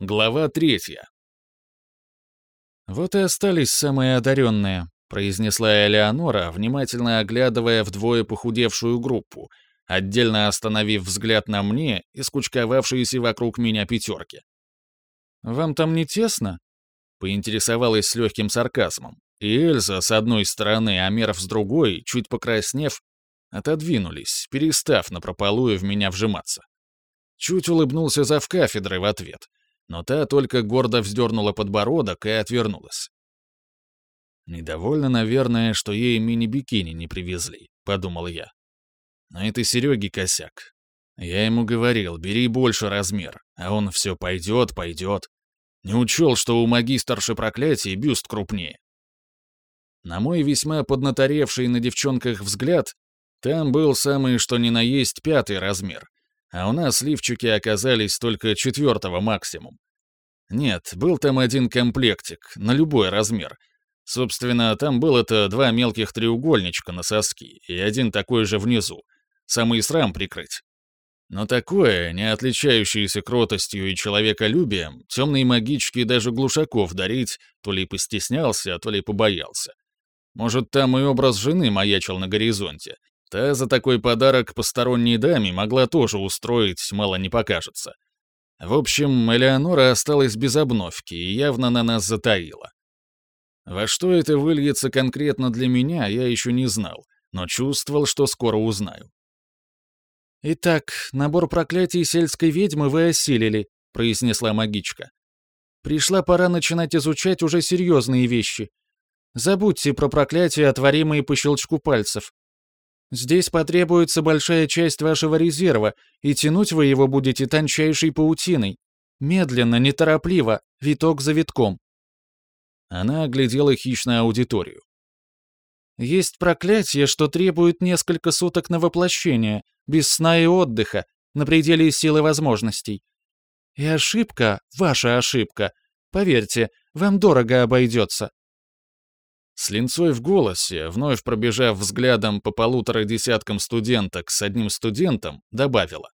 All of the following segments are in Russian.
Глава третья. «Вот и остались самые одаренные», — произнесла Элеонора, внимательно оглядывая вдвое похудевшую группу, отдельно остановив взгляд на мне и скучковавшиеся вокруг меня пятерки. «Вам там не тесно?» — поинтересовалась с легким сарказмом, и Эльза с одной стороны, а Мерв с другой, чуть покраснев, отодвинулись, перестав напропалую в меня вжиматься. Чуть улыбнулся зав кафедры в ответ — но та только гордо вздернула подбородок и отвернулась. «Недовольна, наверное, что ей мини-бикини не привезли», — подумал я. «Но это Сереги косяк. Я ему говорил, бери больше размер, а он все пойдет, пойдет. Не учел, что у магистрши проклятий бюст крупнее. На мой весьма поднаторевший на девчонках взгляд, там был самый что ни на есть пятый размер, а у нас лифчики оказались только четвертого максимум. Нет, был там один комплектик, на любой размер. Собственно, там было это два мелких треугольничка на соски и один такой же внизу. Самый срам прикрыть. Но такое, не отличающееся кротостью и человеколюбием, темные магички даже глушаков дарить то ли постеснялся, то ли побоялся. Может, там и образ жены маячил на горизонте, Та за такой подарок посторонней даме могла тоже устроить, мало не покажется. В общем, Элеонора осталась без обновки и явно на нас затаила. Во что это выльется конкретно для меня, я еще не знал, но чувствовал, что скоро узнаю. «Итак, набор проклятий сельской ведьмы вы осилили», — произнесла магичка. «Пришла пора начинать изучать уже серьезные вещи. Забудьте про проклятия, творимые по щелчку пальцев. Здесь потребуется большая часть вашего резерва, и тянуть вы его будете тончайшей паутиной. Медленно, неторопливо, виток за витком. Она оглядела хищную аудиторию. Есть проклятие, что требует несколько суток на воплощение, без сна и отдыха, на пределе силы возможностей. И ошибка, ваша ошибка, поверьте, вам дорого обойдется. С линцой в голосе, вновь пробежав взглядом по полутора десяткам студенток с одним студентом, добавила.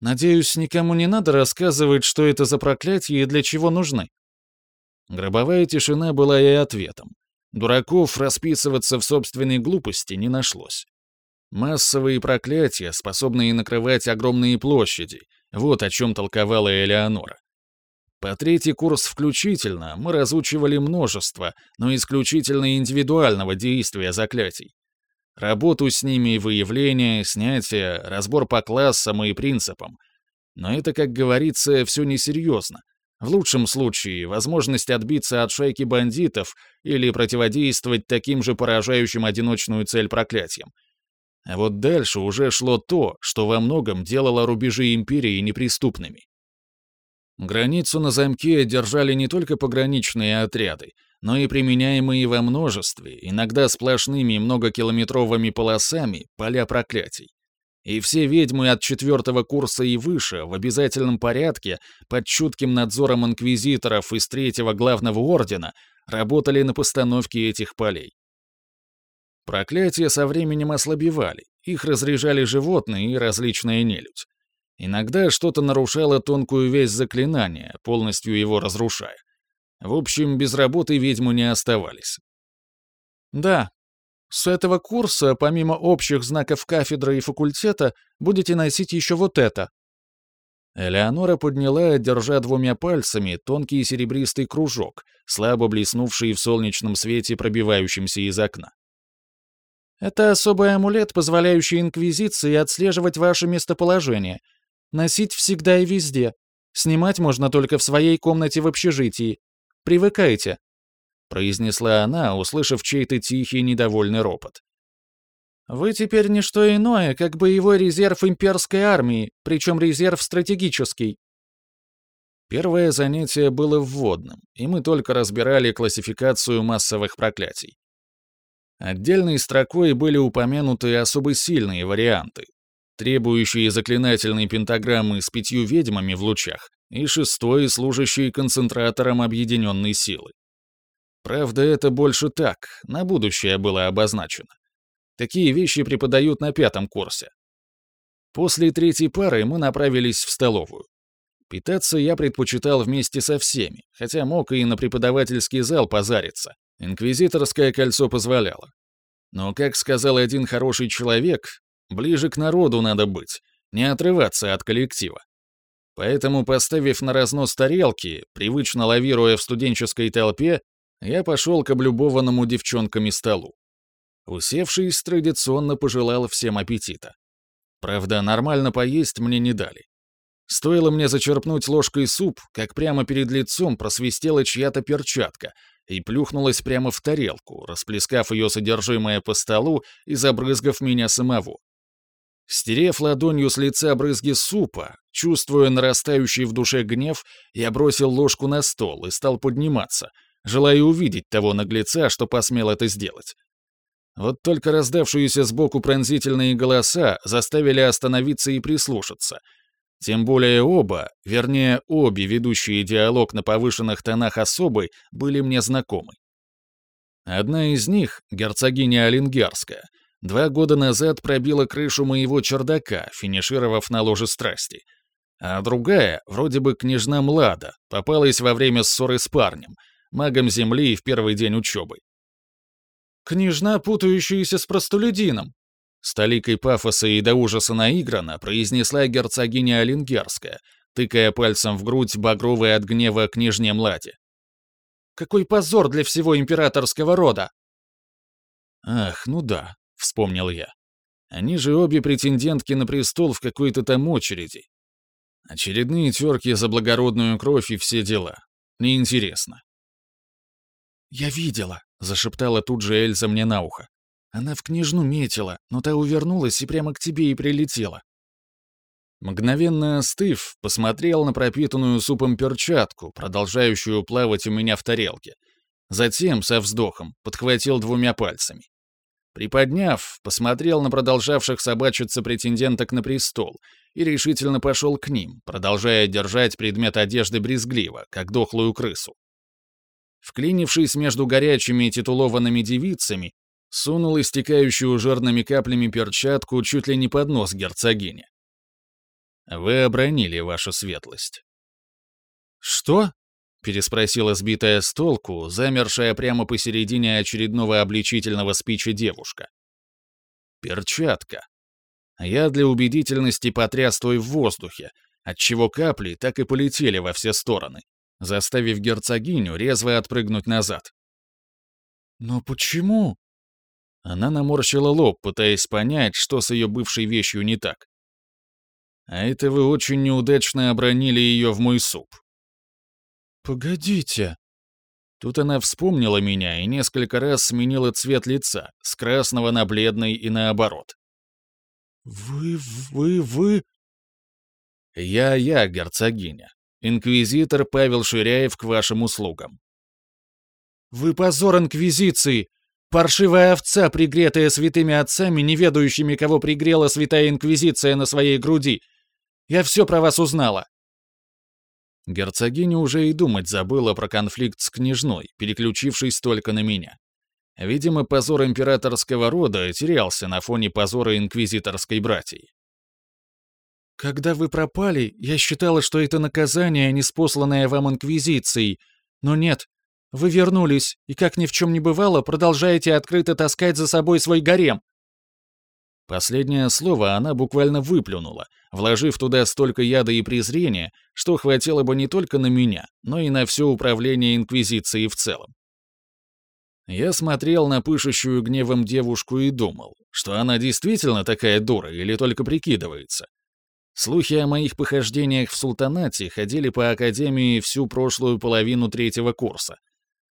«Надеюсь, никому не надо рассказывать, что это за проклятие и для чего нужны». Гробовая тишина была и ответом. Дураков расписываться в собственной глупости не нашлось. Массовые проклятия, способные накрывать огромные площади, вот о чем толковала Элеонора. По третий курс включительно мы разучивали множество, но исключительно индивидуального действия заклятий. Работу с ними, выявление, снятие, разбор по классам и принципам. Но это, как говорится, все несерьезно. В лучшем случае, возможность отбиться от шайки бандитов или противодействовать таким же поражающим одиночную цель проклятиям. А вот дальше уже шло то, что во многом делало рубежи империи неприступными. Границу на замке держали не только пограничные отряды, но и применяемые во множестве, иногда сплошными многокилометровыми полосами, поля проклятий. И все ведьмы от четвертого курса и выше в обязательном порядке, под чутким надзором инквизиторов из третьего главного ордена, работали на постановке этих полей. Проклятия со временем ослабевали, их разряжали животные и различная нелюдь. Иногда что-то нарушало тонкую весь заклинания, полностью его разрушая. В общем, без работы ведьмы не оставались. «Да. С этого курса, помимо общих знаков кафедры и факультета, будете носить еще вот это». Элеонора подняла, держа двумя пальцами, тонкий серебристый кружок, слабо блеснувший в солнечном свете, пробивающемся из окна. «Это особый амулет, позволяющий Инквизиции отслеживать ваше местоположение — Носить всегда и везде. Снимать можно только в своей комнате в общежитии. Привыкайте», — произнесла она, услышав чей-то тихий недовольный ропот. «Вы теперь не что иное, как боевой резерв имперской армии, причем резерв стратегический». Первое занятие было вводным, и мы только разбирали классификацию массовых проклятий. Отдельной строкой были упомянуты особо сильные варианты, требующие заклинательной пентаграммы с пятью ведьмами в лучах, и шестой, служащий концентратором объединенной силы. Правда, это больше так, на будущее было обозначено. Такие вещи преподают на пятом курсе. После третьей пары мы направились в столовую. Питаться я предпочитал вместе со всеми, хотя мог и на преподавательский зал позариться. Инквизиторское кольцо позволяло. Но, как сказал один хороший человек, ближе к народу надо быть, не отрываться от коллектива. Поэтому, поставив на разнос тарелки, привычно лавируя в студенческой толпе, я пошел к облюбованному девчонками столу. Усевшись, традиционно пожелал всем аппетита. Правда, нормально поесть мне не дали. Стоило мне зачерпнуть ложкой суп, как прямо перед лицом просвистела чья-то перчатка и плюхнулась прямо в тарелку, расплескав ее содержимое по столу и забрызгав меня самого. Стерев ладонью с лица брызги супа, чувствуя нарастающий в душе гнев, я бросил ложку на стол и стал подниматься, желая увидеть того наглеца, что посмел это сделать. Вот только раздавшиеся сбоку пронзительные голоса заставили остановиться и прислушаться — тем более оба, вернее, обе ведущие диалог на повышенных тонах особы, были мне знакомы. Одна из них, герцогиня Оленгерская, два года назад пробила крышу моего чердака, финишировав на ложе страсти. А другая, вроде бы княжна Млада, попалась во время ссоры с парнем, магом земли в первый день учебы. «Княжна, путающаяся с простолюдином», с толикой пафоса и до ужаса наигранно произнесла герцогиня Оленгерская, тыкая пальцем в грудь багровой от гнева княжне Младе. «Какой позор для всего императорского рода!» «Ах, ну да», — вспомнил я. «Они же обе претендентки на престол в какой-то там очереди. Очередные терки за благородную кровь и все дела. Неинтересно». «Я видела», — зашептала тут же Эльза мне на ухо. Она в княжну метила, но та увернулась и прямо к тебе и прилетела. Мгновенно остыв, посмотрел на пропитанную супом перчатку, продолжающую плавать у меня в тарелке. Затем, со вздохом, подхватил двумя пальцами. Приподняв, посмотрел на продолжавших собачиться претенденток на престол и решительно пошел к ним, продолжая держать предмет одежды брезгливо, как дохлую крысу. Вклинившись между горячими титулованными девицами, Сунул истекающую жирными каплями перчатку чуть ли не под нос герцогине. «Вы обронили вашу светлость». «Что?» — переспросила сбитая с толку, замершая прямо посередине очередного обличительного спича девушка. «Перчатка. Я для убедительности потряс той в воздухе, отчего капли так и полетели во все стороны, заставив герцогиню резво отпрыгнуть назад. «Но почему?» Она наморщила лоб, пытаясь понять, что с ее бывшей вещью не так. «А это вы очень неудачно обронили ее в мой суп». «Погодите». Тут она вспомнила меня и несколько раз сменила цвет лица, с красного на бледный и наоборот. «Вы, вы, вы...» «Я-я, герцогиня. Инквизитор Павел Ширяев к вашим услугам». «Вы позор Инквизиции! Паршивая овца, пригретая святыми отцами, не ведающими, кого пригрела святая инквизиция на своей груди. Я все про вас узнала». Герцогиня уже и думать забыла про конфликт с княжной, переключившись только на меня. Видимо, позор императорского рода терялся на фоне позора инквизиторской братьи. «Когда вы пропали, я считала, что это наказание, неспосланное вам инквизицией. Но нет, вы вернулись и, как ни в чем не бывало, продолжаете открыто таскать за собой свой гарем». Последнее слово она буквально выплюнула, вложив туда столько яда и презрения, что хватило бы не только на меня, но и на все управление Инквизицией в целом. Я смотрел на пышущую гневом девушку и думал, что она действительно такая дура или только прикидывается. Слухи о моих похождениях в султанате ходили по Академии всю прошлую половину третьего курса —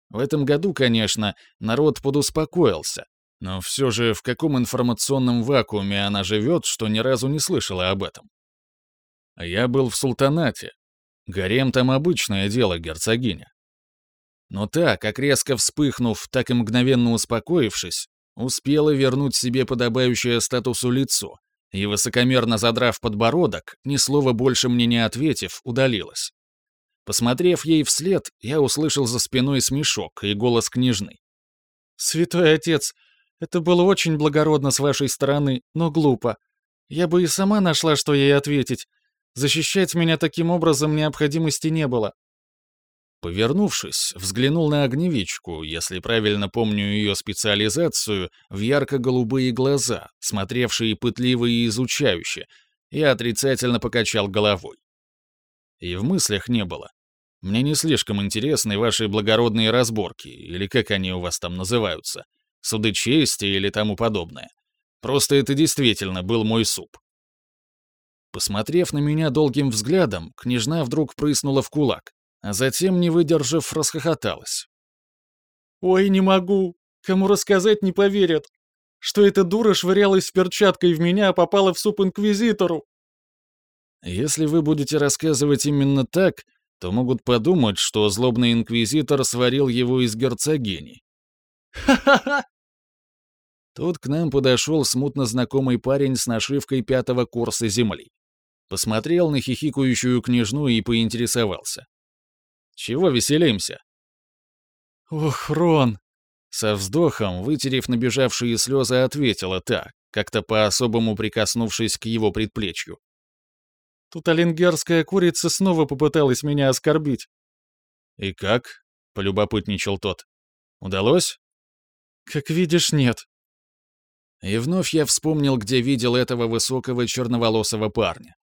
в этом году, конечно, народ подуспокоился, но все же в каком информационном вакууме она живет, что ни разу не слышала об этом? Я был в султанате. Гарем там обычное дело, герцогиня. Но та, как резко вспыхнув, так и мгновенно успокоившись, успела вернуть себе подобающее статусу лицо и, высокомерно задрав подбородок, ни слова больше мне не ответив, удалилась. Посмотрев ей вслед, я услышал за спиной смешок и голос княжны. «Святой отец, это было очень благородно с вашей стороны, но глупо. Я бы и сама нашла, что ей ответить. Защищать меня таким образом необходимости не было. Повернувшись, взглянул на огневичку, если правильно помню ее специализацию, в ярко-голубые глаза, смотревшие пытливо и изучающе, и отрицательно покачал головой. И в мыслях не было. Мне не слишком интересны ваши благородные разборки, или как они у вас там называются, суды чести или тому подобное. Просто это действительно был мой суп. Посмотрев на меня долгим взглядом, княжна вдруг прыснула в кулак, а затем, не выдержав, расхохоталась. «Ой, не могу! Кому рассказать не поверят! Что эта дура швырялась перчаткой в меня, а попала в суп инквизитору!» «Если вы будете рассказывать именно так, то могут подумать, что злобный инквизитор сварил его из герцогини. Ха-ха-ха! Тут к нам подошел смутно знакомый парень с нашивкой пятого курса земли. Посмотрел на хихикающую княжну и поинтересовался. «Чего веселимся?» «Ох, Рон!» Со вздохом, вытерев набежавшие слезы, ответила та, как-то по-особому прикоснувшись к его предплечью. Тут оленгерская курица снова попыталась меня оскорбить. «И как?» — полюбопытничал тот. «Удалось?» «Как видишь, нет». И вновь я вспомнил, где видел этого высокого черноволосого парня.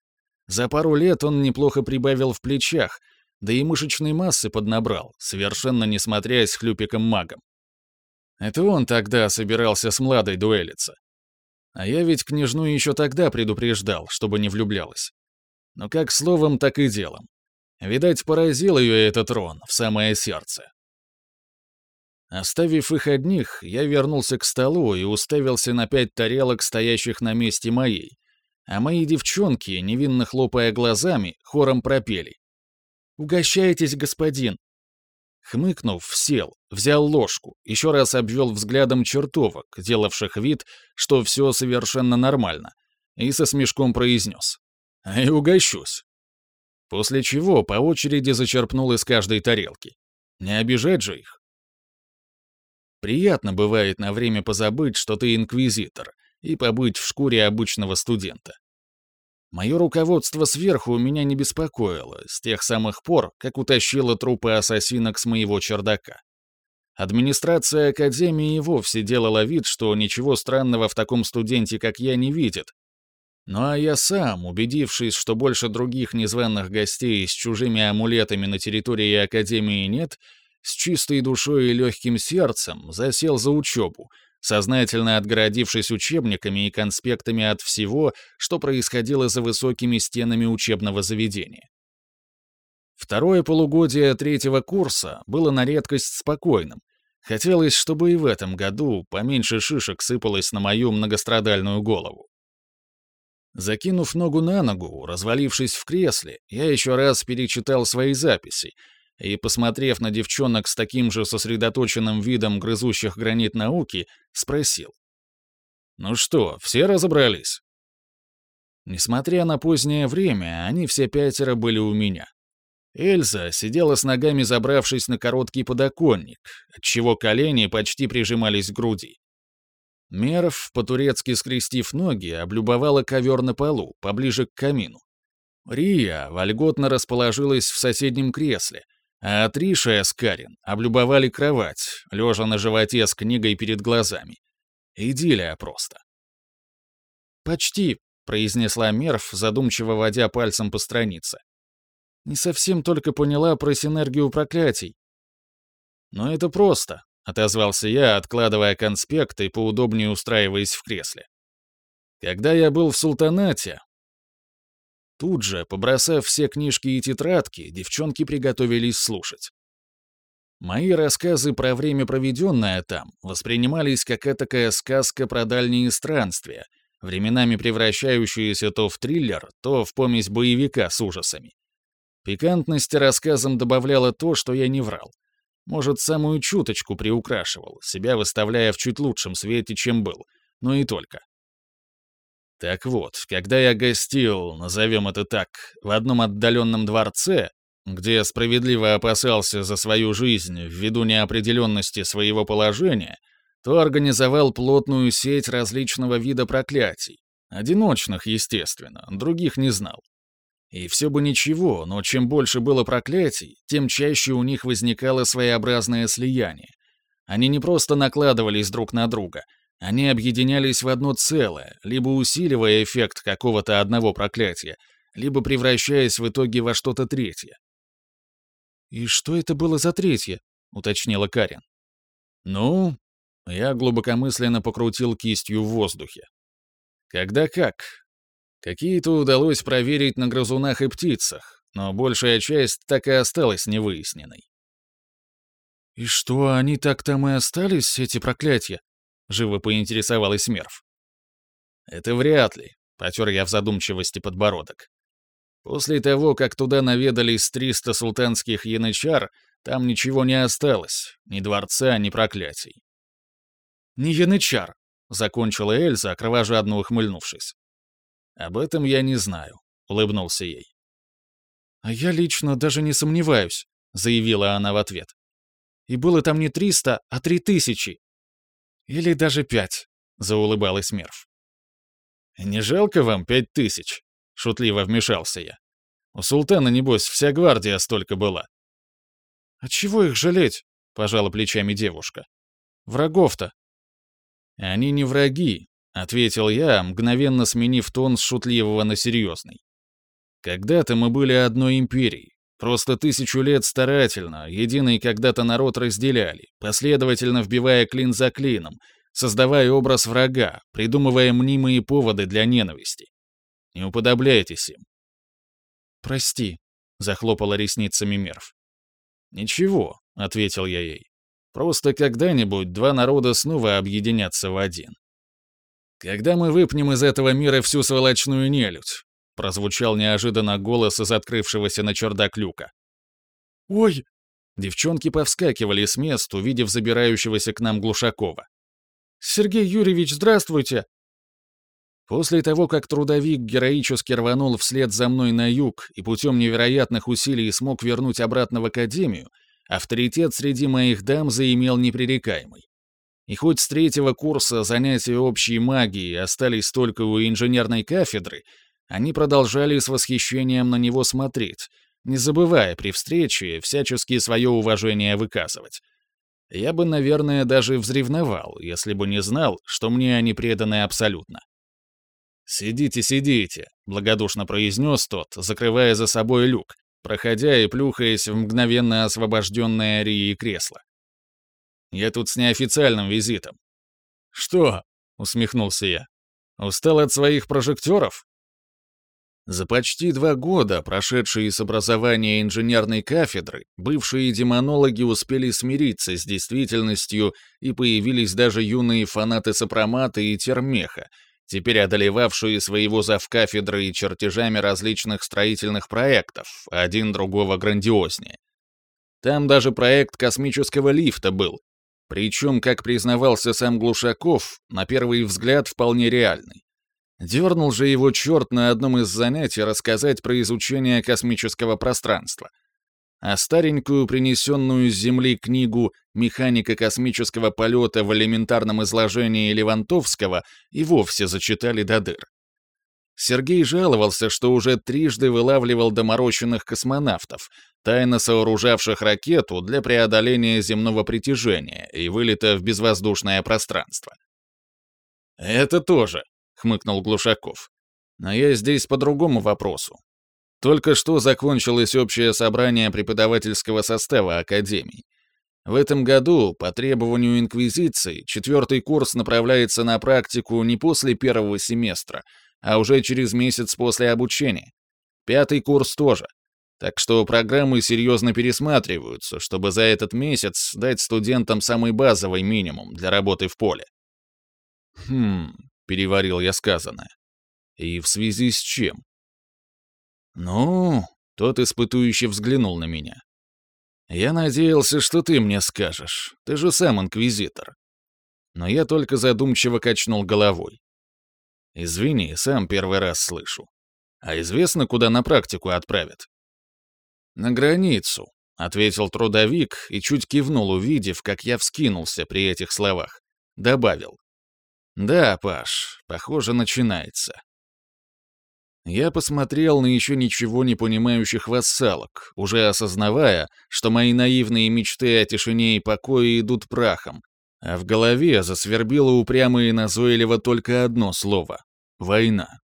За пару лет он неплохо прибавил в плечах, да и мышечной массы поднабрал, совершенно не смотрясь хлюпиком-магом. Это он тогда собирался с Младой дуэлиться. А я ведь княжну еще тогда предупреждал, чтобы не влюблялась но как словом, так и делом. Видать, поразил ее этот трон в самое сердце. Оставив их одних, я вернулся к столу и уставился на пять тарелок, стоящих на месте моей, а мои девчонки, невинно хлопая глазами, хором пропели. «Угощайтесь, господин!» Хмыкнув, сел, взял ложку, еще раз обвел взглядом чертовок, делавших вид, что все совершенно нормально, и со смешком произнес а и угощусь. После чего по очереди зачерпнул из каждой тарелки. Не обижать же их. Приятно бывает на время позабыть, что ты инквизитор, и побыть в шкуре обычного студента. Мое руководство сверху меня не беспокоило с тех самых пор, как утащило трупы ассасинок с моего чердака. Администрация Академии вовсе делала вид, что ничего странного в таком студенте, как я, не видит, ну а я сам, убедившись, что больше других незваных гостей с чужими амулетами на территории Академии нет, с чистой душой и легким сердцем засел за учебу, сознательно отгородившись учебниками и конспектами от всего, что происходило за высокими стенами учебного заведения. Второе полугодие третьего курса было на редкость спокойным. Хотелось, чтобы и в этом году поменьше шишек сыпалось на мою многострадальную голову. Закинув ногу на ногу, развалившись в кресле, я еще раз перечитал свои записи и, посмотрев на девчонок с таким же сосредоточенным видом грызущих гранит науки, спросил. «Ну что, все разобрались?» Несмотря на позднее время, они все пятеро были у меня. Эльза сидела с ногами забравшись на короткий подоконник, отчего колени почти прижимались к груди. Меров, по-турецки скрестив ноги, облюбовала ковер на полу, поближе к камину. Рия вольготно расположилась в соседнем кресле, а Триша и Аскарин облюбовали кровать, лежа на животе с книгой перед глазами. Идиллия просто. «Почти», — произнесла Мерв, задумчиво водя пальцем по странице. «Не совсем только поняла про синергию проклятий». «Но это просто», — отозвался я, откладывая конспект и поудобнее устраиваясь в кресле. «Когда я был в султанате...» Тут же, побросав все книжки и тетрадки, девчонки приготовились слушать. Мои рассказы про время, проведенное там, воспринимались как этакая сказка про дальние странствия, временами превращающаяся то в триллер, то в помесь боевика с ужасами. Пикантности рассказам добавляло то, что я не врал. Может, самую чуточку приукрашивал, себя выставляя в чуть лучшем свете, чем был, но и только. Так вот, когда я гостил, назовем это так, в одном отдаленном дворце, где справедливо опасался за свою жизнь ввиду неопределенности своего положения, то организовал плотную сеть различного вида проклятий. Одиночных, естественно, других не знал. И все бы ничего, но чем больше было проклятий, тем чаще у них возникало своеобразное слияние. Они не просто накладывались друг на друга, они объединялись в одно целое, либо усиливая эффект какого-то одного проклятия, либо превращаясь в итоге во что-то третье. «И что это было за третье?» — уточнила Карин. «Ну...» — я глубокомысленно покрутил кистью в воздухе. «Когда как? Какие-то удалось проверить на грызунах и птицах, но большая часть так и осталась невыясненной. «И что, они так там и остались, эти проклятия?» — живо поинтересовалась Мерв. «Это вряд ли», — потер я в задумчивости подбородок. После того, как туда наведались 300 султанских янычар, там ничего не осталось, ни дворца, ни проклятий. «Не янычар», — закончила Эльза, кровожадно ухмыльнувшись. «Об этом я не знаю», — улыбнулся ей. «А я лично даже не сомневаюсь», — заявила она в ответ. «И было там не триста, а три тысячи. Или даже пять», — заулыбалась Мерв. «Не жалко вам пять тысяч?» — шутливо вмешался я. «У султана, небось, вся гвардия столько была». «А чего их жалеть?» — пожала плечами девушка. «Врагов-то». «Они не враги, ответил я, мгновенно сменив тон с шутливого на серьезный. Когда-то мы были одной империей. Просто тысячу лет старательно, единый когда-то народ разделяли, последовательно вбивая клин за клином, создавая образ врага, придумывая мнимые поводы для ненависти. Не уподобляйтесь им. «Прости», — захлопала ресницами Мерв. «Ничего», — ответил я ей. «Просто когда-нибудь два народа снова объединятся в один. «Когда мы выпнем из этого мира всю сволочную нелюдь?» — прозвучал неожиданно голос из открывшегося на чердак люка. «Ой!» Девчонки повскакивали с мест, увидев забирающегося к нам Глушакова. «Сергей Юрьевич, здравствуйте!» После того, как трудовик героически рванул вслед за мной на юг и путем невероятных усилий смог вернуть обратно в академию, авторитет среди моих дам заимел непререкаемый. И хоть с третьего курса занятия общей магией остались только у инженерной кафедры, они продолжали с восхищением на него смотреть, не забывая при встрече всячески свое уважение выказывать. Я бы, наверное, даже взревновал, если бы не знал, что мне они преданы абсолютно. «Сидите, сидите», — благодушно произнес тот, закрывая за собой люк, проходя и плюхаясь в мгновенно освобожденное Арии кресло. Я тут с неофициальным визитом». «Что?» — усмехнулся я. «Устал от своих прожекторов?» За почти два года, прошедшие с образования инженерной кафедры, бывшие демонологи успели смириться с действительностью и появились даже юные фанаты сопромата и термеха, теперь одолевавшие своего завкафедры и чертежами различных строительных проектов, один другого грандиознее. Там даже проект космического лифта был, причем, как признавался сам Глушаков, на первый взгляд вполне реальный. Дернул же его черт на одном из занятий рассказать про изучение космического пространства. А старенькую, принесенную с Земли книгу «Механика космического полета в элементарном изложении Левантовского» и вовсе зачитали до дыр. Сергей жаловался, что уже трижды вылавливал доморощенных космонавтов, тайно сооружавших ракету для преодоления земного притяжения и вылета в безвоздушное пространство. «Это тоже», — хмыкнул Глушаков. «Но я здесь по другому вопросу. Только что закончилось общее собрание преподавательского состава Академии. В этом году, по требованию Инквизиции, четвертый курс направляется на практику не после первого семестра, а уже через месяц после обучения. Пятый курс тоже. Так что программы серьезно пересматриваются, чтобы за этот месяц дать студентам самый базовый минимум для работы в поле. «Хм», — переварил я сказанное. «И в связи с чем?» «Ну...» — тот испытующий взглянул на меня. «Я надеялся, что ты мне скажешь. Ты же сам инквизитор». Но я только задумчиво качнул головой. Извини, сам первый раз слышу. А известно, куда на практику отправят? На границу, ответил трудовик и чуть кивнул, увидев, как я вскинулся при этих словах. Добавил. Да, Паш, похоже, начинается. Я посмотрел на еще ничего не понимающих вассалок, уже осознавая, что мои наивные мечты о тишине и покое идут прахом, а в голове засвербило упрямо и назойливо только одно слово — война.